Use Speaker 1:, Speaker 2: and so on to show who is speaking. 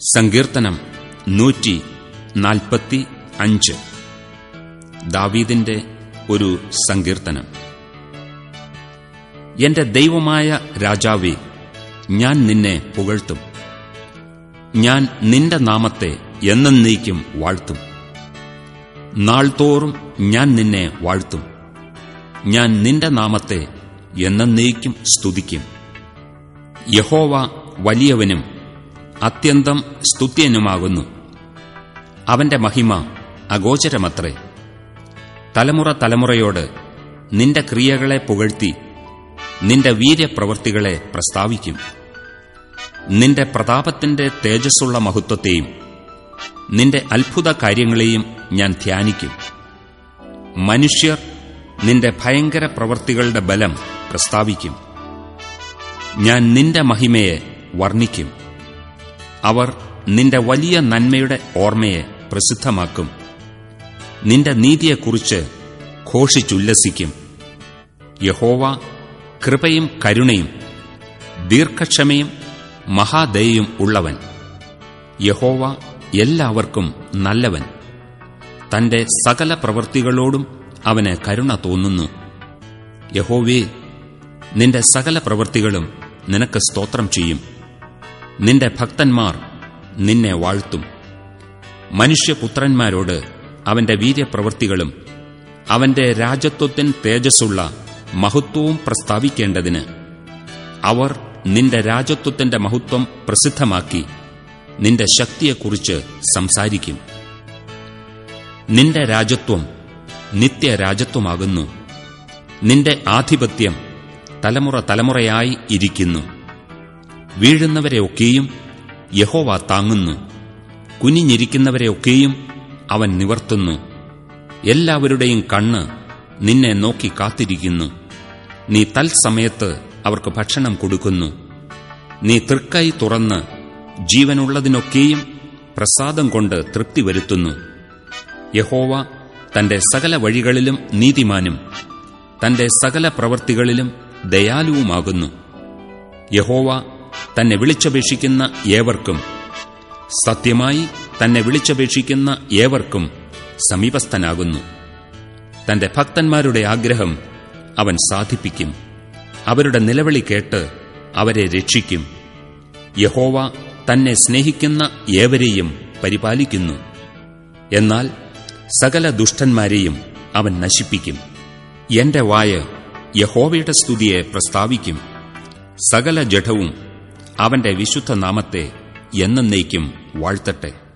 Speaker 1: സങ്കീർത്തനം നൂറ്റി നാൽപ്പത്തി അഞ്ച്. ദാവീദിന്റെ ഒരു സങ്കീർത്തനം. എന്റെ ദൈവമായ രാജാവേ ഞാൻ നിന്നെ പുകഴ്ത്തും. ഞാൻ നിന്റെ നാമത്തെ എന്നേക്കും വാഴ്ത്തും. നാൾതോറും ഞാൻ നിന്നെ വാഴ്ത്തും. ഞാൻ നിന്റെ നാമത്തെ എന്നേക്കും സ്തുതിക്കും. യഹോവ വലിയവനും അത്യന്തം സ്തുത്യനുമാകുന്നു. അവന്റെ മഹിമ അഗോചരമത്രേ. തലമുറ തലമുറയോട് നിന്റെ ക്രിയകളെ പുകഴ്ത്തി നിന്റെ വീര്യപ്രവൃത്തികളെ പ്രസ്താവിക്കും. നിന്റെ പ്രതാപത്തിന്റെ തേജസ്സുള്ള മഹത്വത്തെയും നിന്റെ അത്ഭുത കാര്യങ്ങളെയും ഞാൻ ധ്യാനിക്കും. മനുഷ്യർ നിന്റെ ഭയങ്കര പ്രവൃത്തികളുടെ ബലം പ്രസ്താവിക്കും. ഞാൻ നിന്റെ മഹിമയെ വർണിക്കും. അവർ നിന്റെ വലിയ നന്മയുടെ ഓർമ്മയെ പ്രസിദ്ധമാക്കും. നിന്റെ നീതിയെക്കുറിച്ച് ഘോഷിച്ചുല്ലസിക്കും. യഹോവ കൃപയും കരുണയും ദീർഘക്ഷമയും മഹാദയയും ഉള്ളവൻ. യഹോവ എല്ലാവർക്കും നല്ലവൻ. തന്റെ സകല പ്രവൃത്തികളോടും അവന് കരുണ തോന്നുന്നു. യഹോവേ നിന്റെ സകല പ്രവൃത്തികളും നിനക്ക് സ്തോത്രം ചെയ്യും. നിന്റെ ഭക്തന്മാർ നിന്നെ വാഴ്ത്തും. മനുഷ്യപുത്രന്മാരോട് അവന്റെ വീര്യപ്രവൃത്തികളും അവന്റെ രാജത്വത്തിൻ തേജസ്സുള്ള മഹത്വവും പ്രസ്താവിക്കേണ്ടതിന് അവർ നിന്റെ രാജത്വത്തിന്റെ മഹത്വം പ്രസിദ്ധമാക്കി നിന്റെ ശക്തിയെക്കുറിച്ച് സംസാരിക്കും. നിന്റെ രാജത്വം നിത്യരാജത്വമാകുന്നു. നിന്റെ ആധിപത്യം തലമുറ തലമുറയായി ഇരിക്കുന്നു. വീഴുന്നവരെയൊക്കെയും യഹോവ താങ്ങുന്നു. കുനിഞ്ഞിരിക്കുന്നവരെയൊക്കെയും അവൻ നിവർത്തുന്നു. എല്ലാവരുടെയും കണ്ണ് നിന്നെ നോക്കി കാത്തിരിക്കുന്നു. നീ തൽസമയത്ത് അവർക്ക് ഭക്ഷണം കൊടുക്കുന്നു. നീ തൃക്കൈ തുറന്ന് ജീവനുള്ളതിനൊക്കെയും പ്രസാദം കൊണ്ട് തൃപ്തി വരുത്തുന്നു. യഹോവ തന്റെ സകല വഴികളിലും നീതിമാനും തന്റെ സകല പ്രവൃത്തികളിലും ദയാലുവുമാകുന്നു. യഹോവ തന്നെ വിളിച്ചപേക്ഷിക്കുന്ന ഏവർക്കും. സത്യമായി തന്നെ വിളിച്ചപേക്ഷിക്കുന്ന ഏവർക്കും സമീപസ്ഥനാകുന്നു. തന്റെ ഭക്തന്മാരുടെ ആഗ്രഹം അവൻ സാധിപ്പിക്കും. അവരുടെ നിലവിളി കേട്ട് അവരെ രക്ഷിക്കും. യഹോവ തന്നെ സ്നേഹിക്കുന്ന ഏവരെയും പരിപാലിക്കുന്നു. എന്നാൽ സകല ദുഷ്ടന്മാരെയും അവൻ നശിപ്പിക്കും. എന്റെ വായ യഹോവയുടെ സ്തുതിയെ പ്രസ്താവിക്കും. സകല ജഡവും അവന്റെ വിശുദ്ധ നാമത്തെ എന്നേക്കും വാഴ്ത്തട്ടെ.